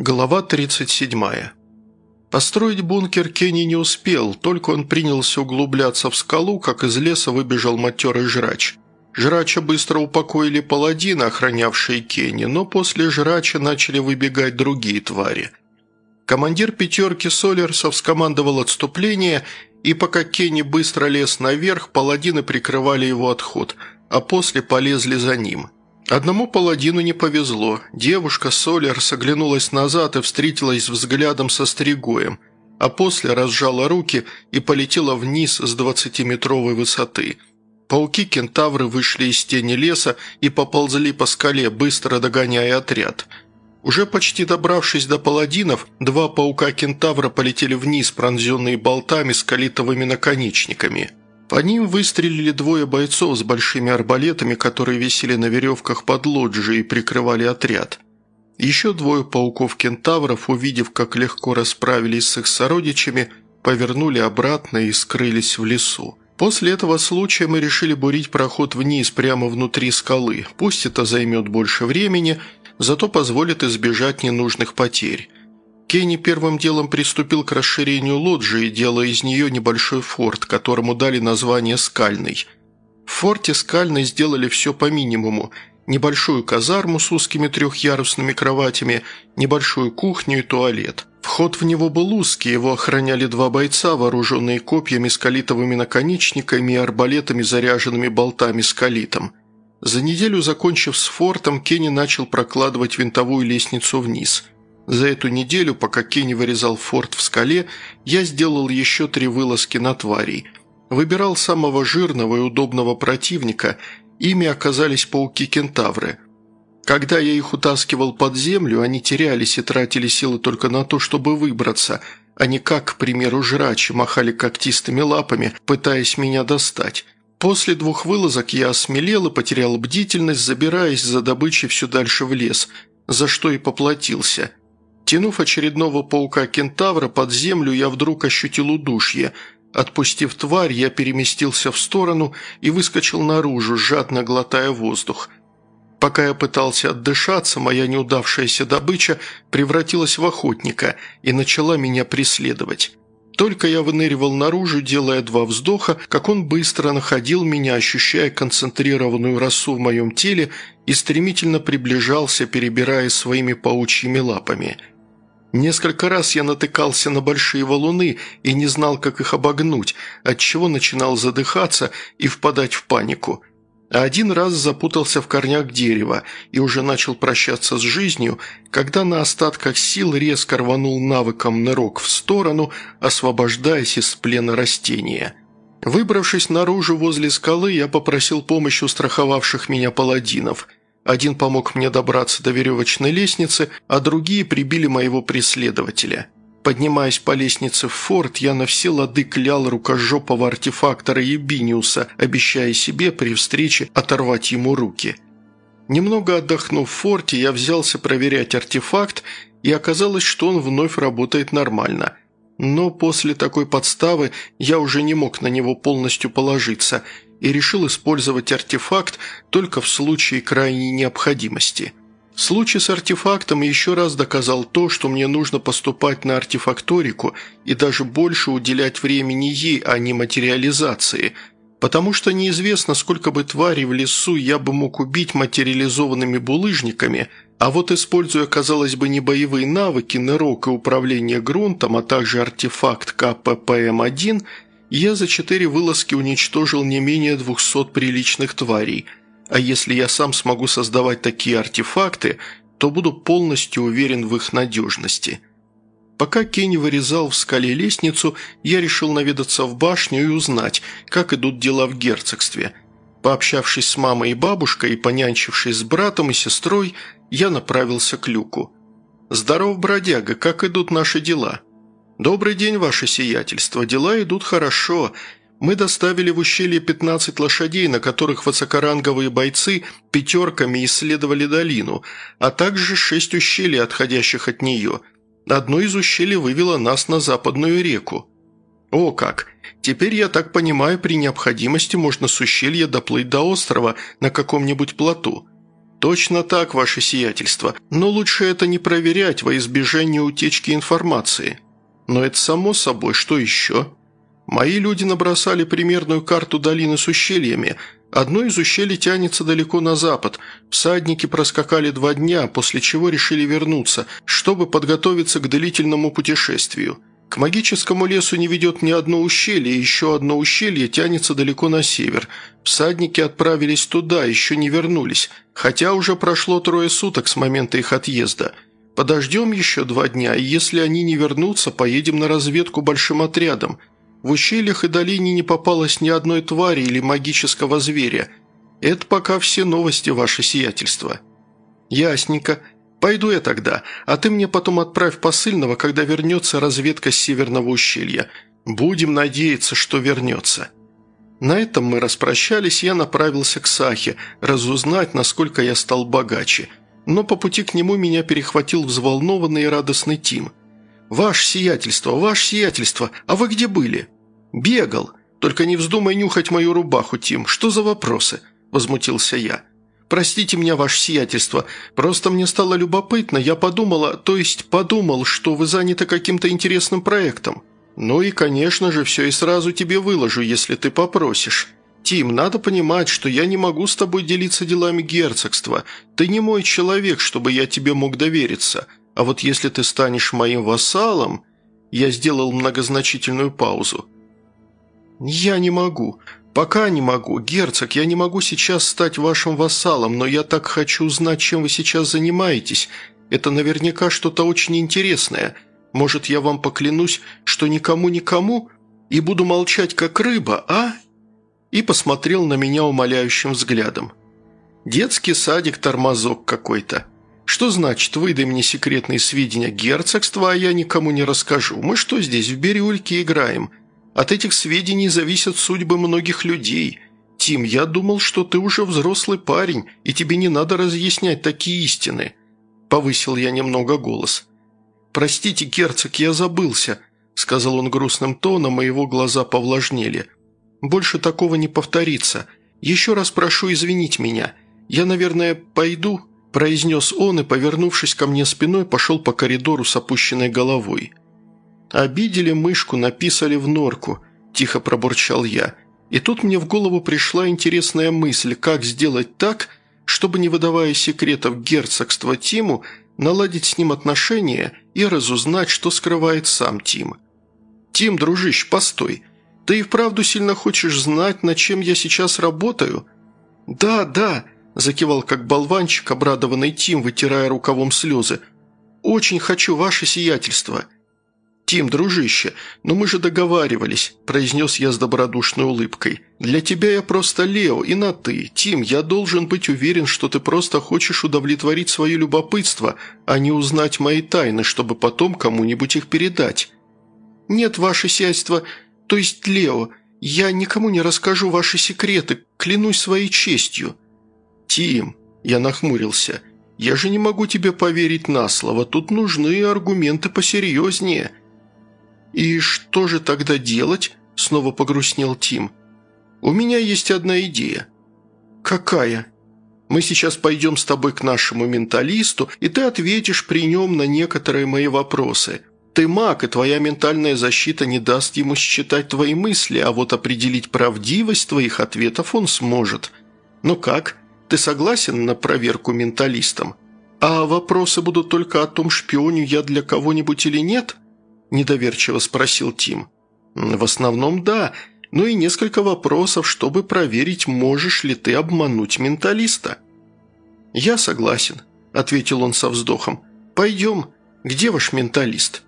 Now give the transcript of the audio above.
Глава 37. Построить бункер Кенни не успел, только он принялся углубляться в скалу, как из леса выбежал матерый жрач. Жрача быстро упокоили паладины, охранявшие Кенни, но после жрача начали выбегать другие твари. Командир пятерки Солерсов скомандовал отступление, и пока Кенни быстро лез наверх, паладины прикрывали его отход, а после полезли за ним – Одному паладину не повезло. Девушка Солер соглянулась назад и встретилась взглядом со Стригоем, а после разжала руки и полетела вниз с двадцатиметровой высоты. Пауки-кентавры вышли из тени леса и поползли по скале, быстро догоняя отряд. Уже почти добравшись до паладинов, два паука-кентавра полетели вниз, пронзенные болтами с калитовыми наконечниками – по ним выстрелили двое бойцов с большими арбалетами, которые висели на веревках под лоджией и прикрывали отряд. Еще двое пауков-кентавров, увидев, как легко расправились с их сородичами, повернули обратно и скрылись в лесу. После этого случая мы решили бурить проход вниз, прямо внутри скалы. Пусть это займет больше времени, зато позволит избежать ненужных потерь. Кенни первым делом приступил к расширению лоджии, делая из нее небольшой форт, которому дали название «Скальный». В форте «Скальный» сделали все по минимуму. Небольшую казарму с узкими трехъярусными кроватями, небольшую кухню и туалет. Вход в него был узкий, его охраняли два бойца, вооруженные копьями, скалитовыми наконечниками и арбалетами, заряженными болтами с калитом. За неделю, закончив с фортом, Кенни начал прокладывать винтовую лестницу вниз – за эту неделю, пока Кенни вырезал форт в скале, я сделал еще три вылазки на тварей. Выбирал самого жирного и удобного противника, ими оказались пауки-кентавры. Когда я их утаскивал под землю, они терялись и тратили силы только на то, чтобы выбраться, а не как, к примеру, жрачи махали когтистыми лапами, пытаясь меня достать. После двух вылазок я осмелел и потерял бдительность, забираясь за добычей все дальше в лес, за что и поплатился. Тянув очередного паука-кентавра под землю, я вдруг ощутил удушье. Отпустив тварь, я переместился в сторону и выскочил наружу, жадно глотая воздух. Пока я пытался отдышаться, моя неудавшаяся добыча превратилась в охотника и начала меня преследовать. Только я выныривал наружу, делая два вздоха, как он быстро находил меня, ощущая концентрированную росу в моем теле и стремительно приближался, перебирая своими паучьими лапами – Несколько раз я натыкался на большие валуны и не знал, как их обогнуть, отчего начинал задыхаться и впадать в панику. Один раз запутался в корнях дерева и уже начал прощаться с жизнью, когда на остатках сил резко рванул навыком нырок в сторону, освобождаясь из плена растения. Выбравшись наружу возле скалы, я попросил помощи у страховавших меня паладинов – один помог мне добраться до веревочной лестницы, а другие прибили моего преследователя. Поднимаясь по лестнице в форт, я на все лады клял рукожопого артефактора Ебиниуса, обещая себе при встрече оторвать ему руки. Немного отдохнув в форте, я взялся проверять артефакт, и оказалось, что он вновь работает нормально. Но после такой подставы я уже не мог на него полностью положиться – и решил использовать артефакт только в случае крайней необходимости. Случай с артефактом еще раз доказал то, что мне нужно поступать на артефакторику и даже больше уделять времени ей, а не материализации, потому что неизвестно, сколько бы тварей в лесу я бы мог убить материализованными булыжниками, а вот используя, казалось бы, не боевые навыки, нырок и управление грунтом, а также артефакт КППМ-1 – я за четыре вылазки уничтожил не менее двухсот приличных тварей, а если я сам смогу создавать такие артефакты, то буду полностью уверен в их надежности. Пока Кенни вырезал в скале лестницу, я решил наведаться в башню и узнать, как идут дела в герцогстве. Пообщавшись с мамой и бабушкой и понянчившись с братом и сестрой, я направился к люку. «Здоров, бродяга, как идут наши дела?» «Добрый день, ваше сиятельство. Дела идут хорошо. Мы доставили в ущелье 15 лошадей, на которых высокоранговые бойцы пятерками исследовали долину, а также шесть ущелий, отходящих от нее. Одно из ущелий вывело нас на западную реку. О как! Теперь, я так понимаю, при необходимости можно с ущелья доплыть до острова на каком-нибудь плоту. «Точно так, ваше сиятельство, но лучше это не проверять во избежание утечки информации. Но это само собой, что еще?» Мои люди набросали примерную карту долины с ущельями. Одно из ущелий тянется далеко на запад. Всадники проскакали два дня, после чего решили вернуться, чтобы подготовиться к длительному путешествию. К магическому лесу не ведет ни одно ущелье, еще одно ущелье тянется далеко на север. Всадники отправились туда, еще не вернулись, хотя уже прошло трое суток с момента их отъезда. Подождем еще два дня, и если они не вернутся, поедем на разведку большим отрядом – в ущельях и долине не попалось ни одной твари или магического зверя. Это пока все новости, ваше сиятельство». «Ясненько. Пойду я тогда, а ты мне потом отправь посыльного, когда вернется разведка с северного ущелья. Будем надеяться, что вернется». На этом мы распрощались, я направился к Сахе, разузнать, насколько я стал богаче. Но по пути к нему меня перехватил взволнованный и радостный Тим – «Ваше сиятельство, ваше сиятельство, а вы где были?» «Бегал. Только не вздумай нюхать мою рубаху, Тим. Что за вопросы?» – возмутился я. «Простите меня, ваше сиятельство. Просто мне стало любопытно. Я подумала, то есть подумал, что вы заняты каким-то интересным проектом. Ну и, конечно же, все и сразу тебе выложу, если ты попросишь. Тим, надо понимать, что я не могу с тобой делиться делами герцогства. Ты не мой человек, чтобы я тебе мог довериться. А вот если ты станешь моим вассалом...» Я сделал многозначительную паузу. «Я не могу. Пока не могу. Герцог, я не могу сейчас стать вашим вассалом, но я так хочу узнать, чем вы сейчас занимаетесь. Это наверняка что-то очень интересное. Может, я вам поклянусь, что никому-никому и буду молчать, как рыба, а?» И посмотрел на меня умоляющим взглядом. «Детский садик-тормозок какой-то». Что значит «выдай мне секретные сведения герцогства, а я никому не расскажу»? Мы что здесь, в бирюльке играем? От этих сведений зависят судьбы многих людей. Тим, я думал, что ты уже взрослый парень, и тебе не надо разъяснять такие истины». Повысил я немного голос. «Простите, герцог, я забылся», – сказал он грустным тоном, и его глаза повлажнели. «Больше такого не повторится. Еще раз прошу извинить меня. Я, наверное, пойду?» – произнес он и, повернувшись ко мне спиной, пошел по коридору с опущенной головой. «Обидели мышку, написали в норку», – тихо пробурчал я. И тут мне в голову пришла интересная мысль, как сделать так, чтобы, не выдавая секретов герцогства Тиму, наладить с ним отношения и разузнать, что скрывает сам Тим. «Тим, дружище, постой. Ты и вправду сильно хочешь знать, над чем я сейчас работаю?» «Да, да», Закивал как болванчик, обрадованный Тим, вытирая рукавом слезы. «Очень хочу ваше сиятельство». «Тим, дружище, но мы же договаривались», – произнес я с добродушной улыбкой. «Для тебя я просто Лео, и на «ты». Тим, я должен быть уверен, что ты просто хочешь удовлетворить свое любопытство, а не узнать мои тайны, чтобы потом кому-нибудь их передать». «Нет, ваше сиятельство, то есть Лео, я никому не расскажу ваши секреты, клянусь своей честью». «Тим», – я нахмурился, – «я же не могу тебе поверить на слово, тут нужны аргументы посерьезнее». «И что же тогда делать?» – снова погрустнел Тим. «У меня есть одна идея». «Какая?» «Мы сейчас пойдем с тобой к нашему менталисту, и ты ответишь при нем на некоторые мои вопросы. Ты маг, и твоя ментальная защита не даст ему считать твои мысли, а вот определить правдивость твоих ответов он сможет. Ну как, ты согласен на проверку менталистом? А вопросы будут только о том, шпионю я для кого-нибудь или нет?» Недоверчиво спросил Тим. «В основном да, ну и несколько вопросов, чтобы проверить, можешь ли ты обмануть менталиста». «Я согласен», – ответил он со вздохом. «Пойдем. Где ваш менталист?»